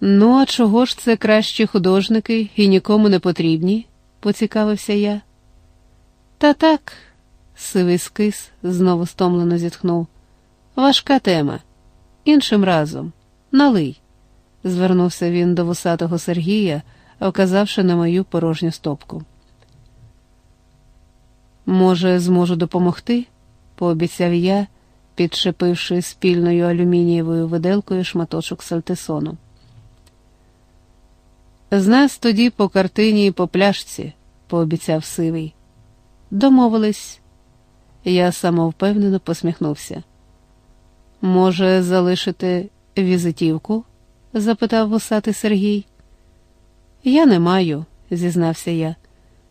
Ну, а чого ж це кращі художники і нікому не потрібні? поцікавився я. Та так, сивий скис знову стомлено зітхнув. Важка тема. Іншим разом. Налий, звернувся він до вусатого Сергія, оказавши на мою порожню стопку. Може, зможу допомогти? пообіцяв я, підшипивши спільною алюмінієвою виделкою шматочок сальтисону. З нас тоді по картині і по пляшці, пообіцяв сивий. Домовились. Я самовпевнено посміхнувся. Може, залишити візитівку? запитав вусатий Сергій. Я не маю, зізнався я.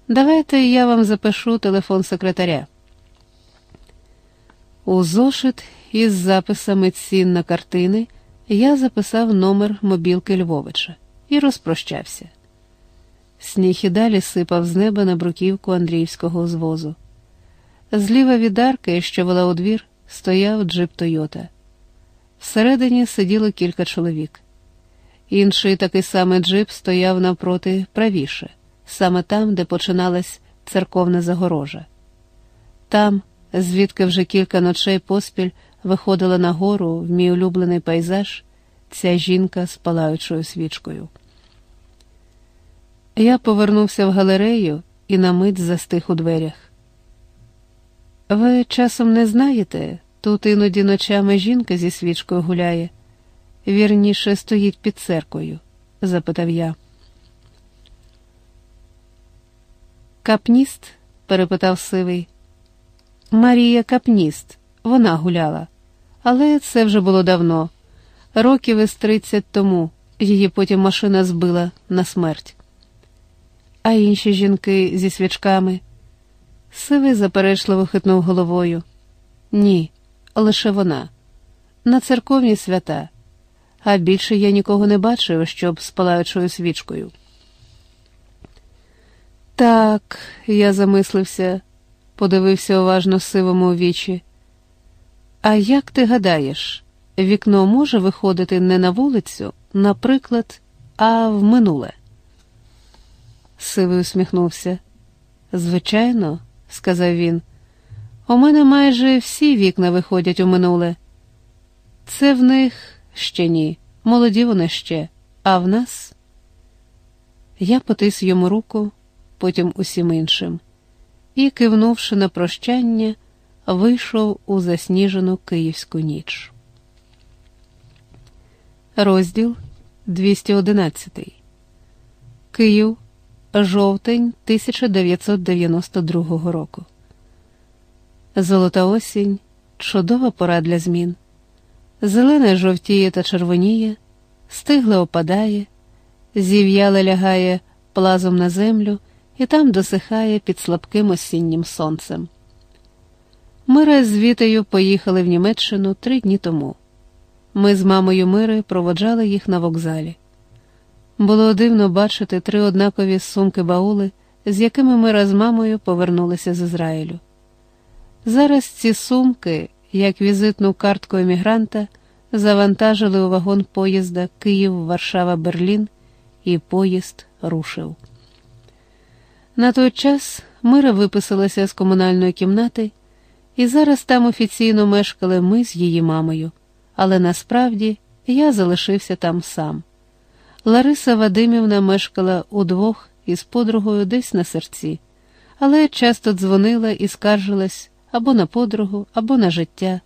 Давайте я вам запишу телефон секретаря. У зошит із записами цін на картини я записав номер мобілки Львовича і розпрощався. Сніг і далі сипав з неба на бруківку Андріївського звозу. Зліва від арки, що вела у двір, стояв джип Тойота. Всередині сиділо кілька чоловік. Інший такий самий джип стояв навпроти правіше, саме там, де починалась церковна загорожа. Там, звідки вже кілька ночей поспіль виходила на гору в мій улюблений пейзаж, ця жінка з палаючою свічкою. Я повернувся в галерею і на мить застиг у дверях. Ви часом не знаєте, тут іноді ночами жінка зі свічкою гуляє, вірніше стоїть під церквою? запитав я. Капніст? перепитав сивий. Марія Капніст, вона гуляла, але це вже було давно, років із тридцять тому її потім машина збила на смерть. А інші жінки зі свічками. Сивий заперечливо хитнув головою. Ні, лише вона. На церковні свята, а більше я нікого не бачив, щоб з палаючою свічкою. Так, я замислився, подивився уважно сивому у вічі. А як ти гадаєш, вікно може виходити не на вулицю, наприклад, а в минуле? Сивий усміхнувся. Звичайно, сказав він, у мене майже всі вікна виходять у минуле. Це в них ще ні, молоді вони ще, а в нас. Я потис йому руку, потім усім іншим, і, кивнувши на прощання, вийшов у засніжену київську ніч. Розділ 211 Київ жовтень 1992 року. Золота осінь, чудова пора для змін. Зелене жовтіє та червоніє, стигле опадає, зів'яле лягає плазом на землю і там досихає під слабким осіннім сонцем. Мира з Вітею поїхали в Німеччину три дні тому. Ми з мамою Мири проводжали їх на вокзалі. Було дивно бачити три однакові сумки баули, з якими ми з мамою повернулися з Ізраїлю. Зараз ці сумки, як візитну картку емігранта, завантажили у вагон поїзда Київ, Варшава, Берлін, і поїзд рушив. На той час Мира виписалася з комунальної кімнати, і зараз там офіційно мешкали ми з її мамою, але насправді я залишився там сам. Лариса Вадимівна мешкала удвох із подругою десь на серці, але часто дзвонила і скаржилась або на подругу, або на життя,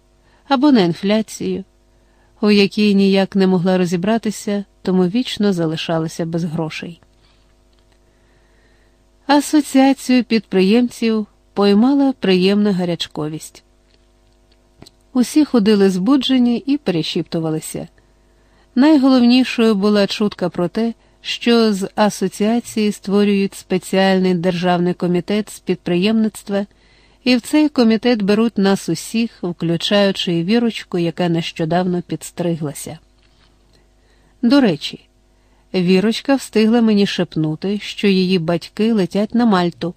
або на інфляцію, у якій ніяк не могла розібратися, тому вічно залишалася без грошей. Асоціацію підприємців поймала приємна гарячковість. Усі ходили збуджені і перешіптувалися. Найголовнішою була чутка про те, що з асоціації створюють спеціальний державний комітет з підприємництва, і в цей комітет беруть нас усіх, включаючи і вірочку, яка нещодавно підстриглася. До речі, вірочка встигла мені шепнути, що її батьки летять на Мальту,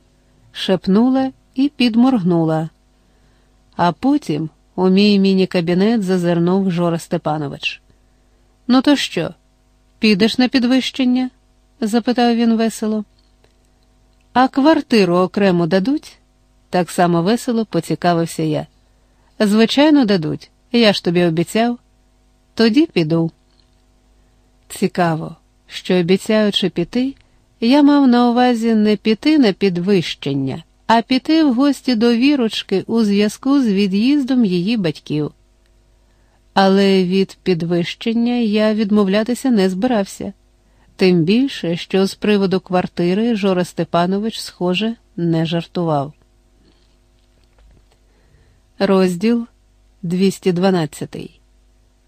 шепнула і підморгнула. А потім у мій міні-кабінет зазирнув Жора Степанович. Ну, то що? підеш на підвищення? запитав він весело. А квартиру окремо дадуть? Так само весело поцікавився я. Звичайно, дадуть, я ж тобі обіцяв. Тоді піду. Цікаво, що обіцяючи піти, я мав на увазі не піти на підвищення, а піти в гості до вірочки у зв'язку з від'їздом її батьків. Але від підвищення я відмовлятися не збирався, тим більше, що з приводу квартири Жора Степанович, схоже, не жартував. Розділ 212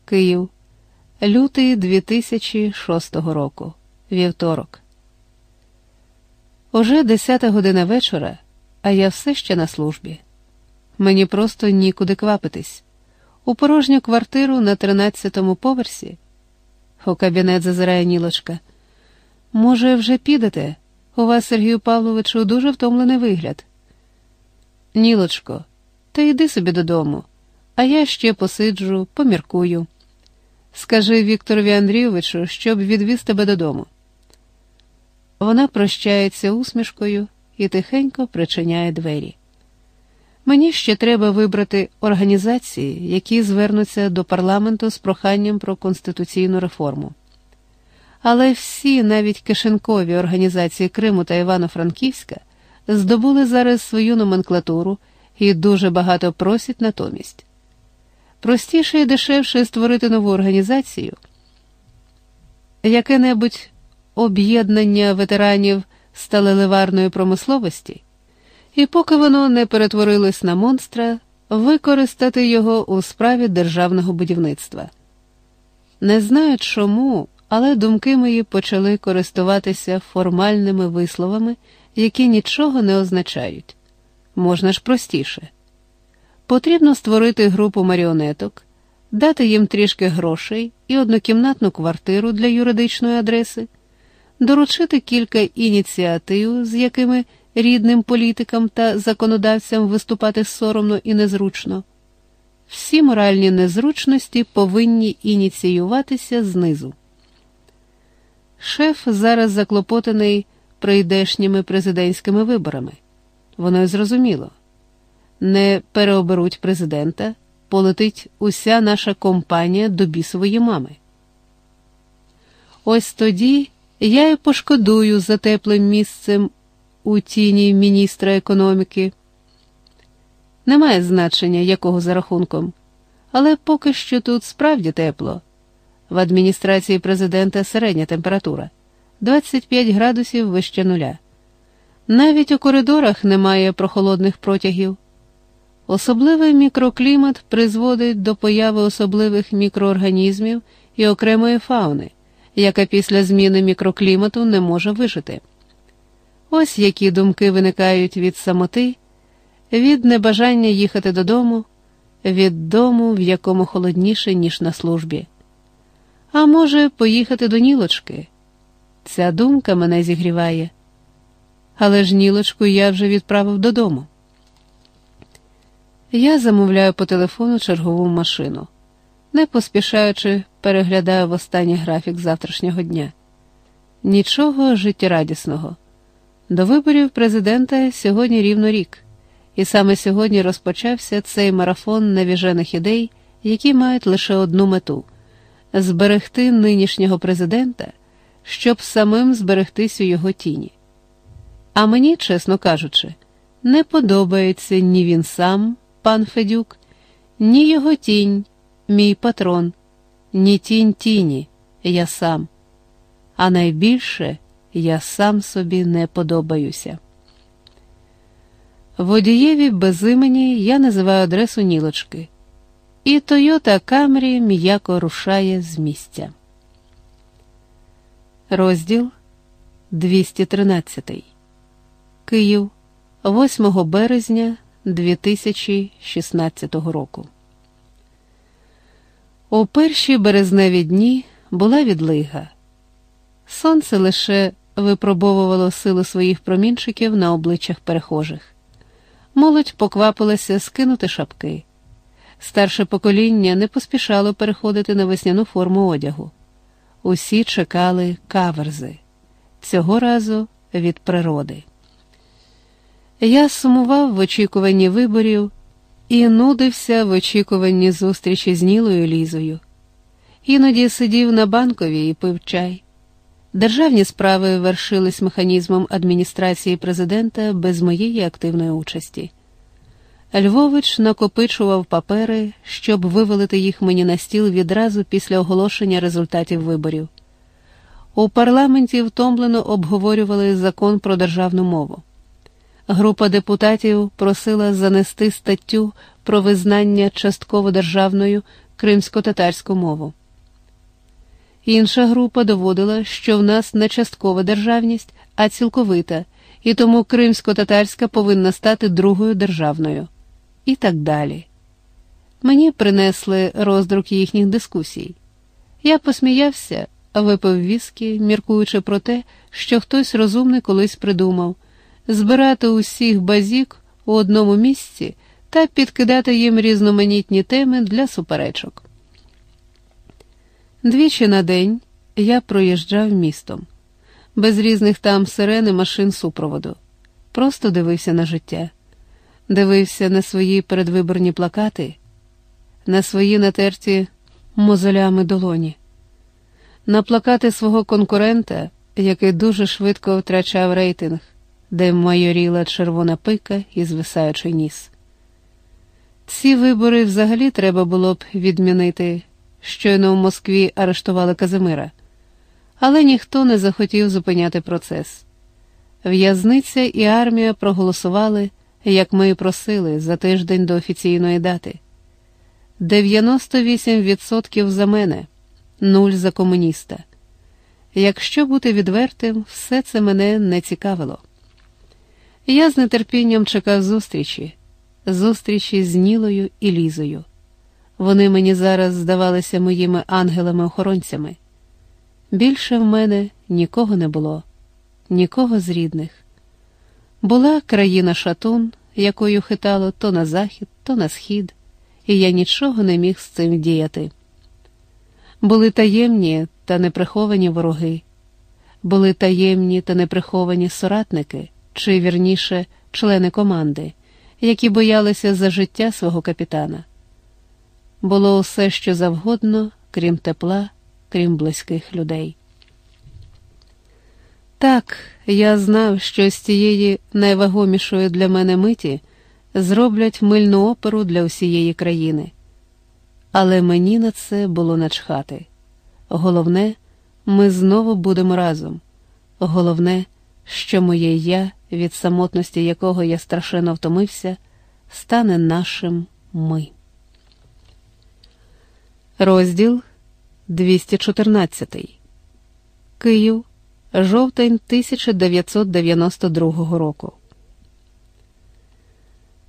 Київ. Лютий 2006 року. Вівторок. Уже 10 година вечора, а я все ще на службі. Мені просто нікуди квапитись. У порожню квартиру на 13-му поверсі. У кабінет зазирає Нілочка. Може, вже підете? У вас, Сергію Павловичу, дуже втомлений вигляд. Нілочко, та йди собі додому, а я ще посиджу, поміркую. Скажи Вікторові Андрійовичу, щоб відвіз тебе додому. Вона прощається усмішкою і тихенько причиняє двері. Мені ще треба вибрати організації, які звернуться до парламенту з проханням про конституційну реформу. Але всі, навіть кишенкові організації Криму та Івано-Франківська, здобули зараз свою номенклатуру і дуже багато просять натомість. Простіше і дешевше створити нову організацію, яке-небудь об'єднання ветеранів сталеливарної промисловості, і поки воно не перетворилось на монстра, використати його у справі державного будівництва. Не знаю чому, але думки мої почали користуватися формальними висловами, які нічого не означають. Можна ж простіше. Потрібно створити групу маріонеток, дати їм трішки грошей і однокімнатну квартиру для юридичної адреси, доручити кілька ініціатив, з якими рідним політикам та законодавцям виступати соромно і незручно. Всі моральні незручності повинні ініціюватися знизу. Шеф зараз заклопотаний прийдешніми президентськими виборами. Воно й зрозуміло не переоберуть президента, полетить уся наша компанія до бісової мами. Ось тоді я й пошкодую за теплим місцем у тіні міністра економіки. Немає значення, якого за рахунком, але поки що тут справді тепло. В адміністрації президента середня температура 25 градусів вище нуля. Навіть у коридорах немає прохолодних протягів. Особливий мікроклімат призводить до появи особливих мікроорганізмів і окремої фауни, яка після зміни мікроклімату не може вижити. Ось які думки виникають від самоти, від небажання їхати додому, від дому, в якому холодніше, ніж на службі. А може, поїхати до Нілочки. Ця думка мене зігріває. Але ж Нілочку я вже відправив додому. Я замовляю по телефону чергову машину, не поспішаючи переглядаю в останній графік завтрашнього дня. Нічого життєрадісного. До виборів президента сьогодні рівно рік, і саме сьогодні розпочався цей марафон навіжених ідей, які мають лише одну мету зберегти нинішнього президента, щоб самим зберегтись у його тіні. А мені, чесно кажучи, не подобається ні він сам пан Федюк, ні його тінь, мій патрон, ні тінь тіні, я сам. А найбільше я сам собі не подобаюся. Водієві без імені я називаю адресу Нілочки, і Тойота Камрі м'яко рушає з місця. Розділ 213 Київ 8 березня 2016 року. У перші березневі дні була відлига. Сонце лише випробовувало силу своїх промінчиків на обличчях перехожих. Молодь поквапилася скинути шапки. Старше покоління не поспішало переходити на весняну форму одягу. усі чекали каверзи, цього разу від природи. Я сумував в очікуванні виборів і нудився в очікуванні зустрічі з Нілою Лізою. Іноді сидів на банковій і пив чай. Державні справи вершились механізмом адміністрації президента без моєї активної участі. Львович накопичував папери, щоб вивалити їх мені на стіл відразу після оголошення результатів виборів. У парламенті втомлено обговорювали закон про державну мову. Група депутатів просила занести статтю про визнання частково державною кримсько-татарську мову. Інша група доводила, що в нас не часткова державність, а цілковита, і тому кримсько-татарська повинна стати другою державною. І так далі. Мені принесли роздрук їхніх дискусій. Я посміявся, випив віскі, міркуючи про те, що хтось розумний колись придумав збирати усіх базік у одному місці та підкидати їм різноманітні теми для суперечок. Двічі на день я проїжджав містом, без різних там сирени машин супроводу, просто дивився на життя, дивився на свої передвиборні плакати, на свої натерті мозолями долоні, на плакати свого конкурента, який дуже швидко втрачав рейтинг, де майоріла червона пика і звисаючий ніс. Ці вибори взагалі треба було б відмінити. Щойно в Москві арештували Казимира, але ніхто не захотів зупиняти процес. В'язниця і армія проголосували, як ми і просили, за тиждень до офіційної дати. 98% за мене, нуль за комуніста. Якщо бути відвертим, все це мене не цікавило. Я з нетерпінням чекав зустрічі, зустрічі з Нілою і Лізою. Вони мені зараз здавалися моїми ангелами-охоронцями. Більше в мене нікого не було, нікого з рідних. Була країна шатун, якою хитало то на захід, то на схід, і я нічого не міг з цим діяти. Були таємні та неприховані вороги, були таємні та неприховані соратники, чи вірніше, члени команди, які боялися за життя свого капітана. Було усе, що завгодно, крім тепла, крім близьких людей. Так, я знав, що з цієї найвагомішої для мене миті зроблять мильну оперу для усієї країни. Але мені на це було начхати. Головне, ми знову будемо разом. Головне, що моє я, від самотності якого я страшенно втомився, стане нашим ми. Розділ 214 Київ. Жовтень 1992 року.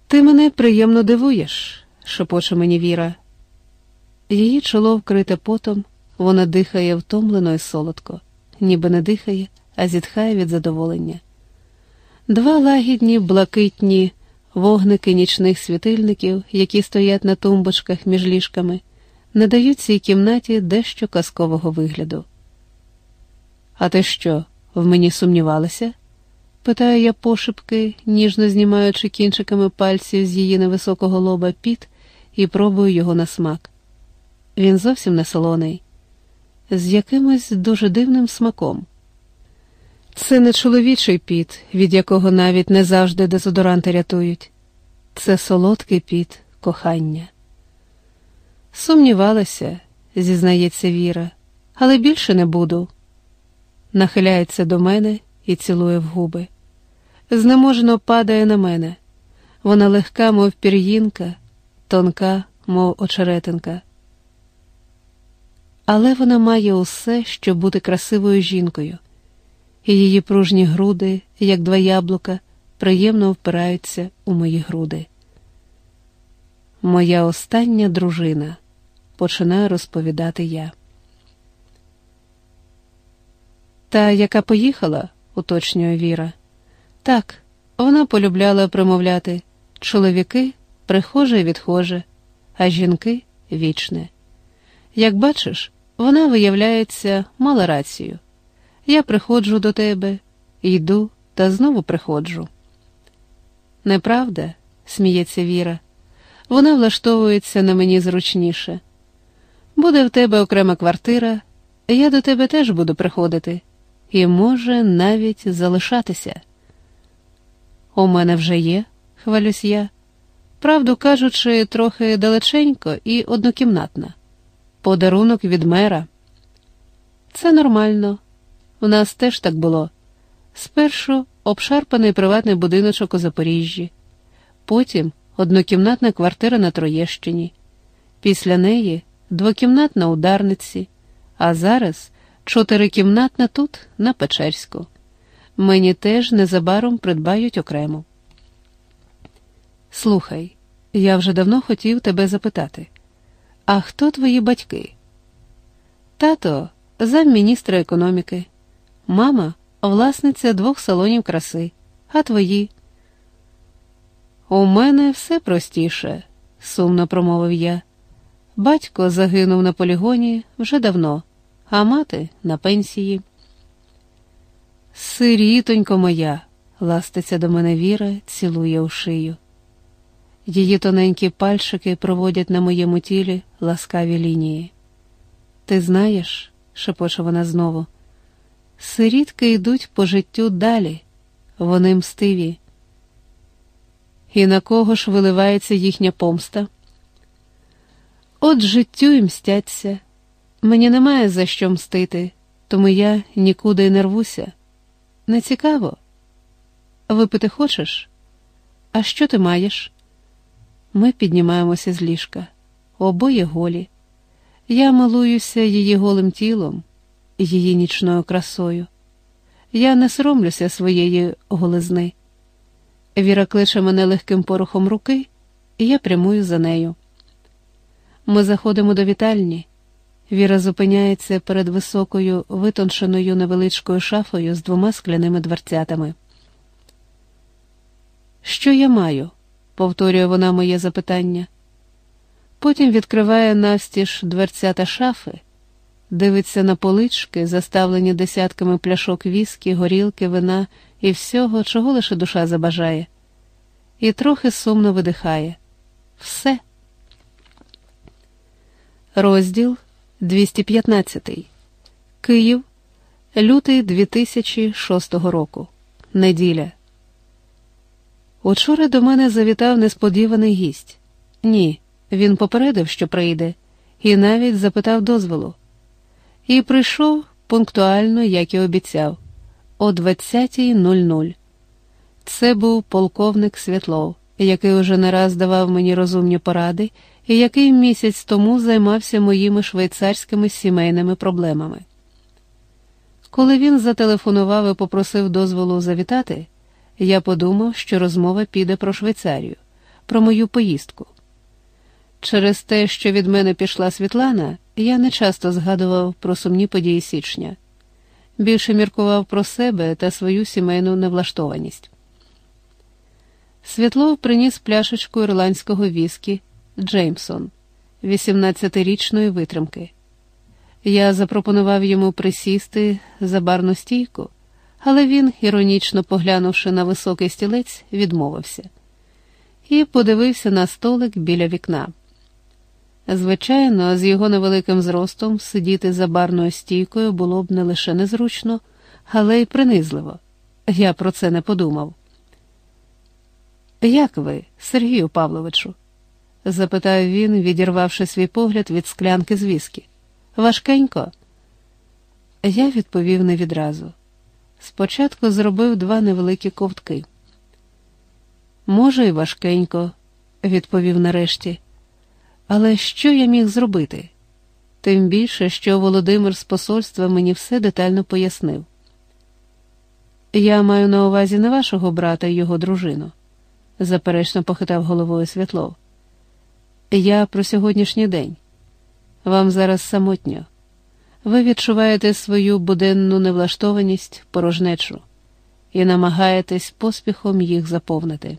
Ти мене приємно дивуєш, шепоче мені Віра. Її чоло вкрите потом, вона дихає втомлено і солодко, ніби не дихає, а зітхає від задоволення. Два лагідні, блакитні вогники нічних світильників, які стоять на тумбочках між ліжками не дають цій кімнаті дещо казкового вигляду. А ти що, в мені сумнівалася? питаю я пошепки, ніжно знімаючи кінчиками пальців з її невисокого лоба піт і пробую його на смак. Він зовсім не солоний, з якимось дуже дивним смаком. Це не чоловічий піт, від якого навіть не завжди дезодоранти рятують. Це солодкий піт кохання. Сумнівалася, зізнається Віра, але більше не буду. Нахиляється до мене і цілує в губи. Знеможено падає на мене. Вона легка, мов пір'їнка, тонка, мов очеретинка. Але вона має усе, щоб бути красивою жінкою, і її пружні груди, як два яблука, приємно впираються у мої груди. Моя остання дружина починаю розповідати я. Та, яка поїхала, уточнює Віра. Так, вона полюбляла промовляти чоловіки прихоже і відхоже, а жінки вічне. Як бачиш, Вона, виявляється, мала рацію. Я приходжу до тебе, йду та знову приходжу. Неправда, сміється Віра, вона влаштовується на мені зручніше. Буде в тебе окрема квартира, я до тебе теж буду приходити і може навіть залишатися. У мене вже є, хвалюсь я. Правду кажучи, трохи далеченько і однокімнатна. Подарунок від мера. Це нормально. У нас теж так було. Спершу обшарпаний приватний будиночок у Запоріжжі, потім однокімнатна квартира на Троєщині, після неї двокімнатна у Дарниці, а зараз чотирикімнатна тут, на Печерську. Мені теж незабаром придбають окремо. Слухай, я вже давно хотів тебе запитати, а хто твої батьки? Тато замміністра економіки, мама власниця двох салонів краси, а твої. У мене все простіше, сумно промовив я. Батько загинув на полігоні вже давно, а мати на пенсії. Сирітонько моя, ластиться до мене Віра, цілує у шию. Її тоненькі пальчики проводять на моєму тілі ласкаві лінії. Ти знаєш, шепоче вона знову, сирітки йдуть по життю далі, вони мстиві. І на кого ж виливається їхня помста? От життю і мстяться. Мені немає за що мстити, тому я нікуди й не рвуся. Не цікаво? Випити хочеш? А що ти маєш? Ми піднімаємося з ліжка, обоє голі. Я милуюся її голим тілом, її нічною красою. Я не соромлюся своєї голизни. Віра кличе мене легким порухом руки, і я прямую за нею. Ми заходимо до вітальні. Віра зупиняється перед високою, витонченою невеличкою шафою з двома скляними дверцятами. Що я маю? повторює вона моє запитання. Потім відкриває навстіж дверцята шафи, дивиться на полички, заставлені десятками пляшок віскі, горілки, вина і всього, чого лише душа забажає, і трохи сумно видихає. Все. Розділ 215. Київ, лютий 2006 року. Неділя. Учора до мене завітав несподіваний гість. Ні, він попередив, що прийде, і навіть запитав дозволу. І прийшов пунктуально, як і обіцяв, о 20.00. Це був полковник Світлов, який уже не раз давав мені розумні поради і який місяць тому займався моїми швейцарськими сімейними проблемами. Коли він зателефонував і попросив дозволу завітати, я подумав, що розмова піде про Швейцарію, про мою поїздку. Через те, що від мене пішла Світлана, я не часто згадував про сумні події січня, більше міркував про себе та свою сімейну невлаштованість. Світлов приніс пляшечку ірландського віскі Джеймсон, 18-річної витримки. Я запропонував йому присісти за барну стійку, але він, іронічно поглянувши на високий стілець, відмовився і подивився на столик біля вікна. Звичайно, з його невеликим зростом сидіти за барною стійкою було б не лише незручно, але й принизливо. Я про це не подумав. Як ви, Сергію Павловичу? запитав він, відірвавши свій погляд від склянки з віскі. Важкенько? Я відповів не відразу. Спочатку зробив два невеликі ковтки. Може, і важкенько, відповів нарешті. Але що я міг зробити? Тим більше, що Володимир з посольства мені все детально пояснив. Я маю на увазі не вашого брата і його дружину, заперечно похитав головою Світлов. Я про сьогоднішній день. Вам зараз самотньо. Ви відчуваєте свою буденну невлаштованість, порожнечу і намагаєтесь поспіхом їх заповнити.